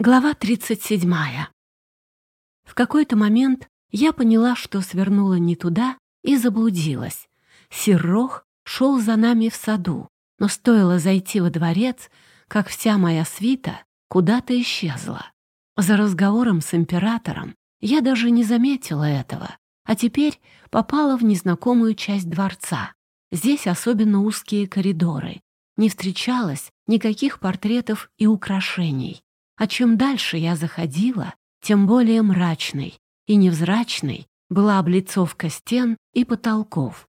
Глава 37. В какой-то момент я поняла, что свернула не туда и заблудилась. Сиррох шел за нами в саду, но стоило зайти во дворец, как вся моя свита куда-то исчезла. За разговором с императором я даже не заметила этого, а теперь попала в незнакомую часть дворца. Здесь особенно узкие коридоры. Не встречалось никаких портретов и украшений. А чем дальше я заходила, тем более мрачной и невзрачной была облицовка стен и потолков.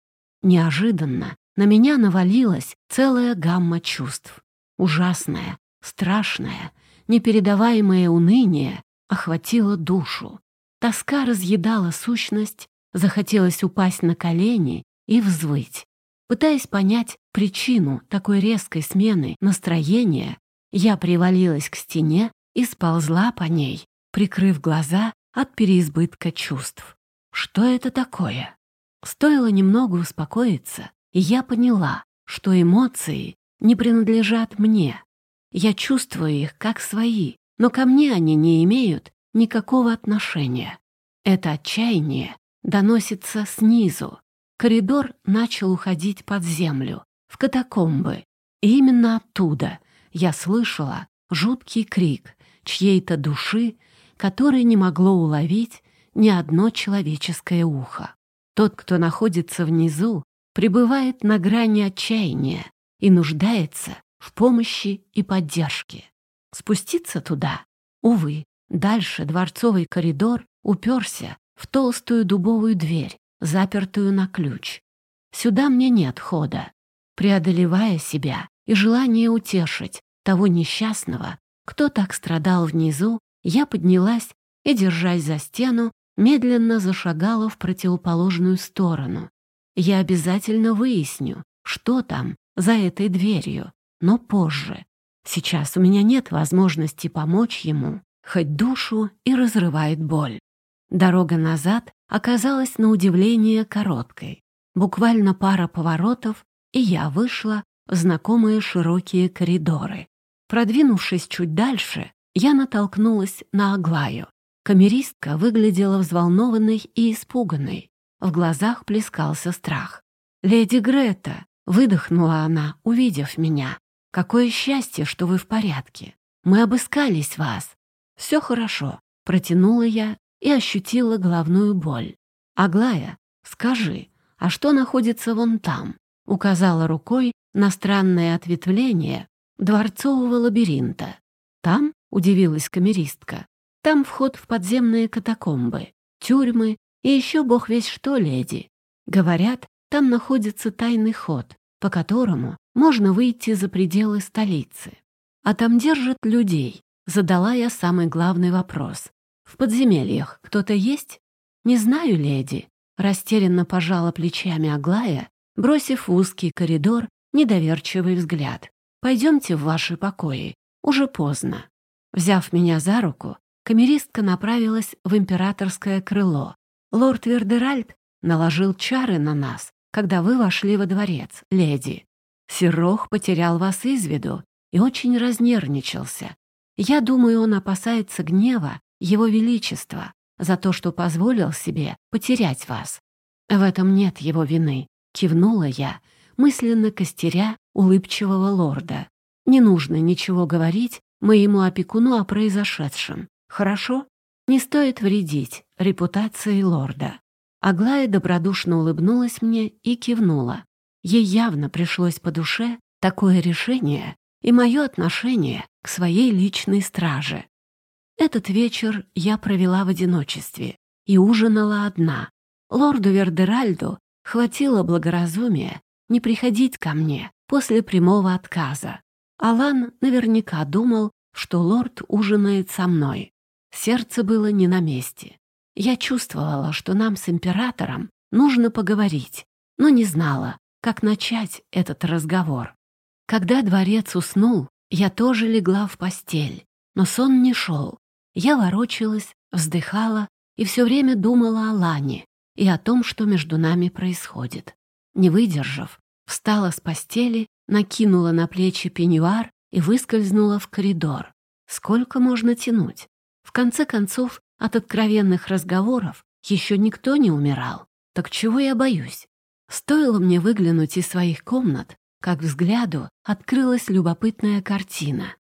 Неожиданно на меня навалилась целая гамма чувств. Ужасное, страшное, непередаваемое уныние охватило душу. Тоска разъедала сущность, захотелось упасть на колени и взвыть. Пытаясь понять причину такой резкой смены настроения, я привалилась к стене и сползла по ней, прикрыв глаза от переизбытка чувств. Что это такое? Стоило немного успокоиться, и я поняла, что эмоции не принадлежат мне. Я чувствую их как свои, но ко мне они не имеют никакого отношения. Это отчаяние доносится снизу. Коридор начал уходить под землю, в катакомбы. И именно оттуда я слышала жуткий крик чьей-то души, который не могло уловить ни одно человеческое ухо. Тот, кто находится внизу, пребывает на грани отчаяния и нуждается в помощи и поддержке. Спуститься туда, увы, дальше дворцовый коридор уперся в толстую дубовую дверь, запертую на ключ. Сюда мне нет хода. Преодолевая себя и желание утешить того несчастного, кто так страдал внизу, я поднялась и, держась за стену, медленно зашагала в противоположную сторону. Я обязательно выясню, что там за этой дверью, но позже. Сейчас у меня нет возможности помочь ему, хоть душу и разрывает боль. Дорога назад оказалась на удивление короткой. Буквально пара поворотов, и я вышла в знакомые широкие коридоры. Продвинувшись чуть дальше, я натолкнулась на Аглаю. Камеристка выглядела взволнованной и испуганной. В глазах плескался страх. «Леди Грета!» — выдохнула она, увидев меня. «Какое счастье, что вы в порядке! Мы обыскались вас!» «Все хорошо», — протянула я и ощутила головную боль. «Аглая, скажи, а что находится вон там?» — указала рукой на странное ответвление дворцового лабиринта. Там, удивилась камеристка, там вход в подземные катакомбы, тюрьмы и еще бог весь что, леди. Говорят, там находится тайный ход, по которому можно выйти за пределы столицы. А там держат людей. Задала я самый главный вопрос. В подземельях кто-то есть? Не знаю, леди. Растерянно пожала плечами Аглая, бросив узкий коридор недоверчивый взгляд. Пойдемте в ваши покои. Уже поздно». Взяв меня за руку, камеристка направилась в императорское крыло. «Лорд Вердеральд наложил чары на нас, когда вы вошли во дворец, леди. Сирох потерял вас из виду и очень разнервничался. Я думаю, он опасается гнева его величества за то, что позволил себе потерять вас. В этом нет его вины», — кивнула я, мысленно костеря улыбчивого лорда. «Не нужно ничего говорить моему опекуну о произошедшем. Хорошо? Не стоит вредить репутации лорда». Аглая добродушно улыбнулась мне и кивнула. Ей явно пришлось по душе такое решение и мое отношение к своей личной страже. Этот вечер я провела в одиночестве и ужинала одна. Лорду Вердеральду хватило благоразумия не приходить ко мне после прямого отказа. Алан наверняка думал, что лорд ужинает со мной. Сердце было не на месте. Я чувствовала, что нам с императором нужно поговорить, но не знала, как начать этот разговор. Когда дворец уснул, я тоже легла в постель, но сон не шел. Я ворочалась, вздыхала и все время думала о Лане и о том, что между нами происходит. Не выдержав, встала с постели, накинула на плечи пеньюар и выскользнула в коридор. Сколько можно тянуть? В конце концов, от откровенных разговоров еще никто не умирал. Так чего я боюсь? Стоило мне выглянуть из своих комнат, как взгляду открылась любопытная картина.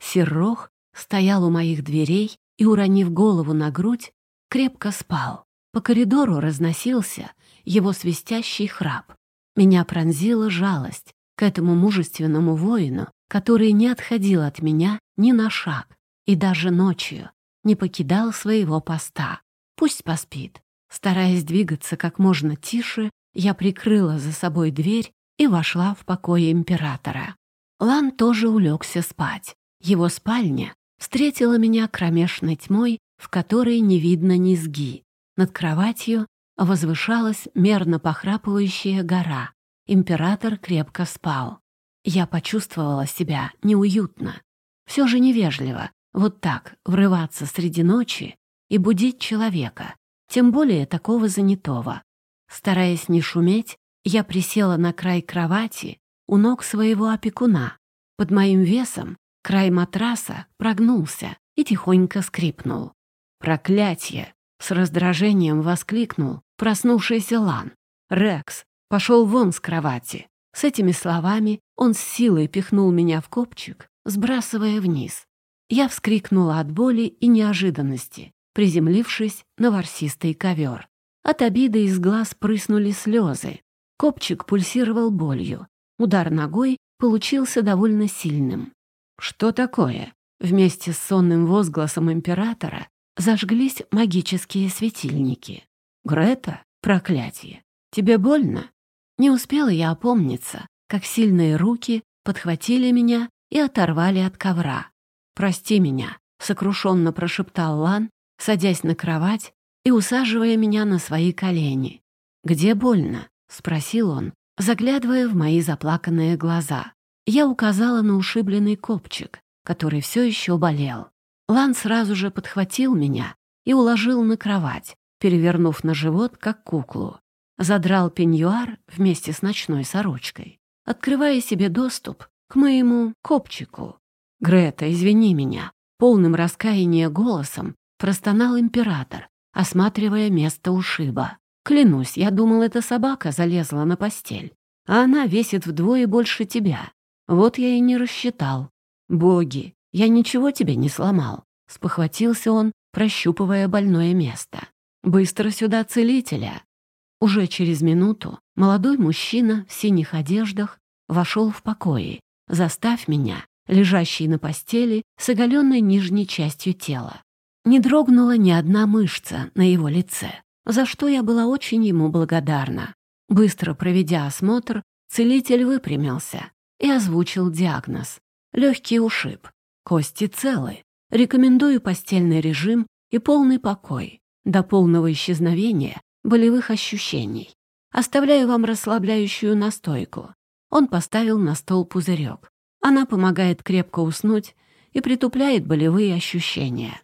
Серрох стоял у моих дверей и, уронив голову на грудь, крепко спал. По коридору разносился его свистящий храп. Меня пронзила жалость к этому мужественному воину, который не отходил от меня ни на шаг и даже ночью не покидал своего поста. Пусть поспит. Стараясь двигаться как можно тише, я прикрыла за собой дверь и вошла в покой императора. Лан тоже улегся спать. Его спальня встретила меня кромешной тьмой, в которой не видно низги. Над кроватью возвышалась мерно похрапывающая гора. Император крепко спал. Я почувствовала себя неуютно. Все же невежливо вот так врываться среди ночи и будить человека, тем более такого занятого. Стараясь не шуметь, я присела на край кровати у ног своего опекуна. Под моим весом край матраса прогнулся и тихонько скрипнул. «Проклятье!» — с раздражением воскликнул проснувшийся Лан. «Рекс, пошел вон с кровати!» С этими словами он с силой пихнул меня в копчик, сбрасывая вниз. Я вскрикнула от боли и неожиданности, приземлившись на ворсистый ковер. От обиды из глаз прыснули слезы. Копчик пульсировал болью. Удар ногой получился довольно сильным. «Что такое?» Вместе с сонным возгласом императора зажглись магические светильники. «Грета, проклятие! Тебе больно?» Не успела я опомниться, как сильные руки подхватили меня и оторвали от ковра. «Прости меня», — сокрушенно прошептал Лан, садясь на кровать и усаживая меня на свои колени. «Где больно?» — спросил он, заглядывая в мои заплаканные глаза. Я указала на ушибленный копчик, который все еще болел. Лан сразу же подхватил меня и уложил на кровать, перевернув на живот, как куклу. Задрал пеньюар вместе с ночной сорочкой, открывая себе доступ к моему копчику. «Грета, извини меня», — полным раскаяния голосом простонал император, осматривая место ушиба. «Клянусь, я думал, эта собака залезла на постель, а она весит вдвое больше тебя. Вот я и не рассчитал. Боги, я ничего тебе не сломал», — спохватился он, прощупывая больное место. «Быстро сюда целителя». Уже через минуту молодой мужчина в синих одеждах вошел в покои. «Заставь меня лежащий на постели с оголенной нижней частью тела. Не дрогнула ни одна мышца на его лице, за что я была очень ему благодарна. Быстро проведя осмотр, целитель выпрямился и озвучил диагноз. Легкий ушиб, кости целы. Рекомендую постельный режим и полный покой до полного исчезновения болевых ощущений. Оставляю вам расслабляющую настойку. Он поставил на стол пузырек. Она помогает крепко уснуть и притупляет болевые ощущения.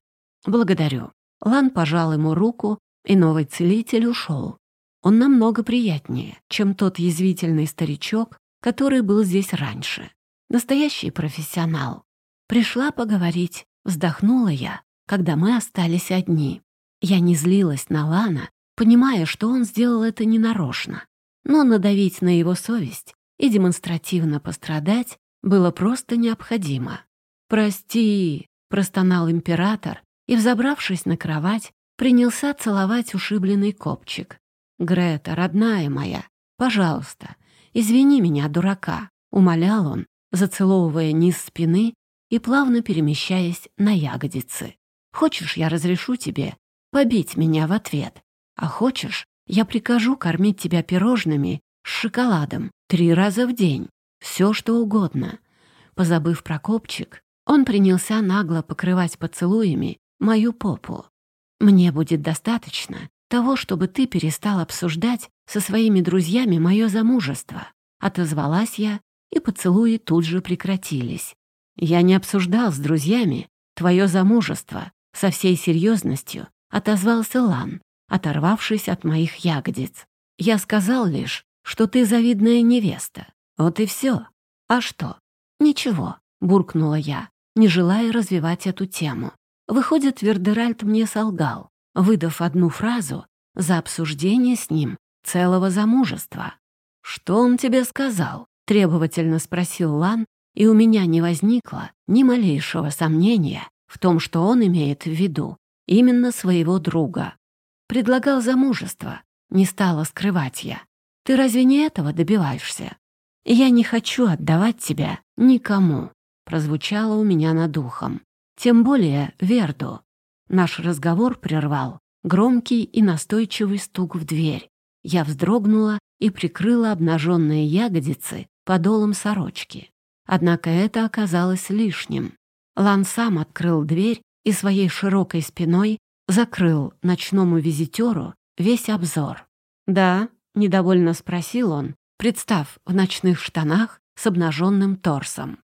Благодарю. Лан пожал ему руку, и новый целитель ушел. Он намного приятнее, чем тот язвительный старичок, который был здесь раньше. Настоящий профессионал. Пришла поговорить, вздохнула я, когда мы остались одни. Я не злилась на Лана, понимая, что он сделал это ненарочно. Но надавить на его совесть и демонстративно пострадать было просто необходимо. «Прости», — простонал император и, взобравшись на кровать, принялся целовать ушибленный копчик. «Грета, родная моя, пожалуйста, извини меня, дурака», — умолял он, зацеловывая низ спины и плавно перемещаясь на ягодицы. «Хочешь, я разрешу тебе побить меня в ответ, а хочешь, я прикажу кормить тебя пирожными с шоколадом три раза в день. Все, что угодно. Позабыв про копчик, он принялся нагло покрывать поцелуями мою попу. «Мне будет достаточно того, чтобы ты перестал обсуждать со своими друзьями мое замужество», отозвалась я, и поцелуи тут же прекратились. «Я не обсуждал с друзьями твое замужество», со всей серьезностью отозвался Лан, оторвавшись от моих ягодиц. «Я сказал лишь, что ты завидная невеста, вот и все. А что? Ничего, буркнула я. не желая развивать эту тему. Выходит, Вердеральд мне солгал, выдав одну фразу за обсуждение с ним целого замужества. «Что он тебе сказал?» — требовательно спросил Лан, и у меня не возникло ни малейшего сомнения в том, что он имеет в виду именно своего друга. Предлагал замужество, не стала скрывать я. Ты разве не этого добиваешься? Я не хочу отдавать тебя никому, прозвучало у меня над ухом. Тем более Верду. Наш разговор прервал громкий и настойчивый стук в дверь. Я вздрогнула и прикрыла обнаженные ягодицы подолом сорочки. Однако это оказалось лишним. Лан сам открыл дверь и своей широкой спиной закрыл ночному визитеру весь обзор. «Да?» — недовольно спросил он, представ в ночных штанах с обнаженным торсом.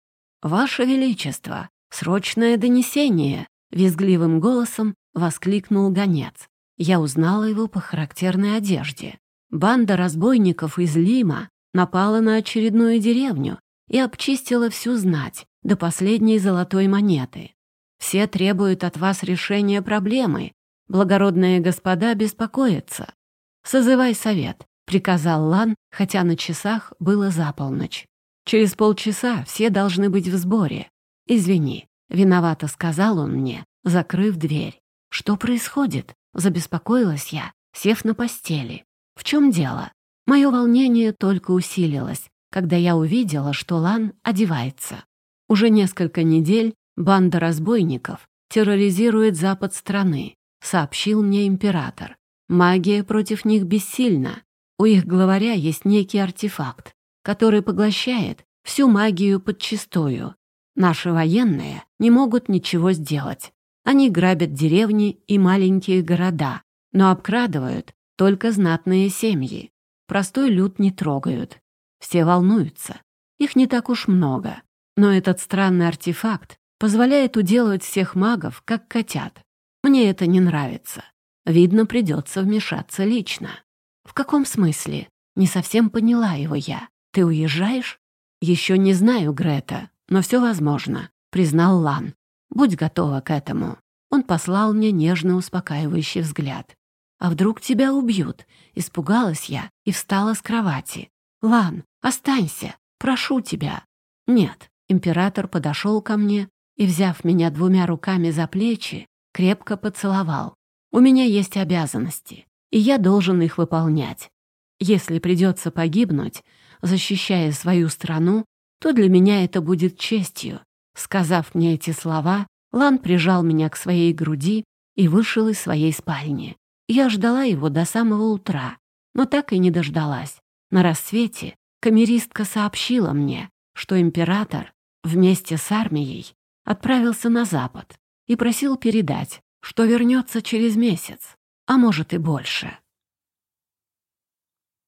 «Ваше Величество, срочное донесение!» — визгливым голосом воскликнул гонец. Я узнала его по характерной одежде. Банда разбойников из Лима напала на очередную деревню и обчистила всю знать до последней золотой монеты. Все требуют от вас решения проблемы. Благородные господа беспокоятся. «Созывай совет», — приказал Лан, хотя на часах было за полночь. «Через полчаса все должны быть в сборе. Извини», — виновато сказал он мне, закрыв дверь. «Что происходит?» — забеспокоилась я, сев на постели. «В чем дело?» Мое волнение только усилилось, когда я увидела, что Лан одевается. Уже несколько недель банда разбойников терроризирует запад страны, сообщил мне император. Магия против них бессильна. У их главаря есть некий артефакт, который поглощает всю магию подчистую. Наши военные не могут ничего сделать. Они грабят деревни и маленькие города, но обкрадывают только знатные семьи. Простой люд не трогают. Все волнуются. Их не так уж много. Но этот странный артефакт позволяет уделывать всех магов, как котят. Мне это не нравится. Видно, придется вмешаться лично. В каком смысле? Не совсем поняла его я. Ты уезжаешь? Еще не знаю, Грета, но все возможно, признал Лан. Будь готова к этому. Он послал мне нежно успокаивающий взгляд. «А вдруг тебя убьют?» Испугалась я и встала с кровати. «Лан, останься, прошу тебя». «Нет». Император подошел ко мне и, взяв меня двумя руками за плечи, крепко поцеловал. У меня есть обязанности, и я должен их выполнять. Если придется погибнуть, защищая свою страну, то для меня это будет честью. Сказав мне эти слова, Лан прижал меня к своей груди и вышел из своей спальни. Я ждала его до самого утра, но так и не дождалась. На рассвете камеристка сообщила мне, что император вместе с армией отправился на запад и просил передать, что вернется через месяц, а может и больше.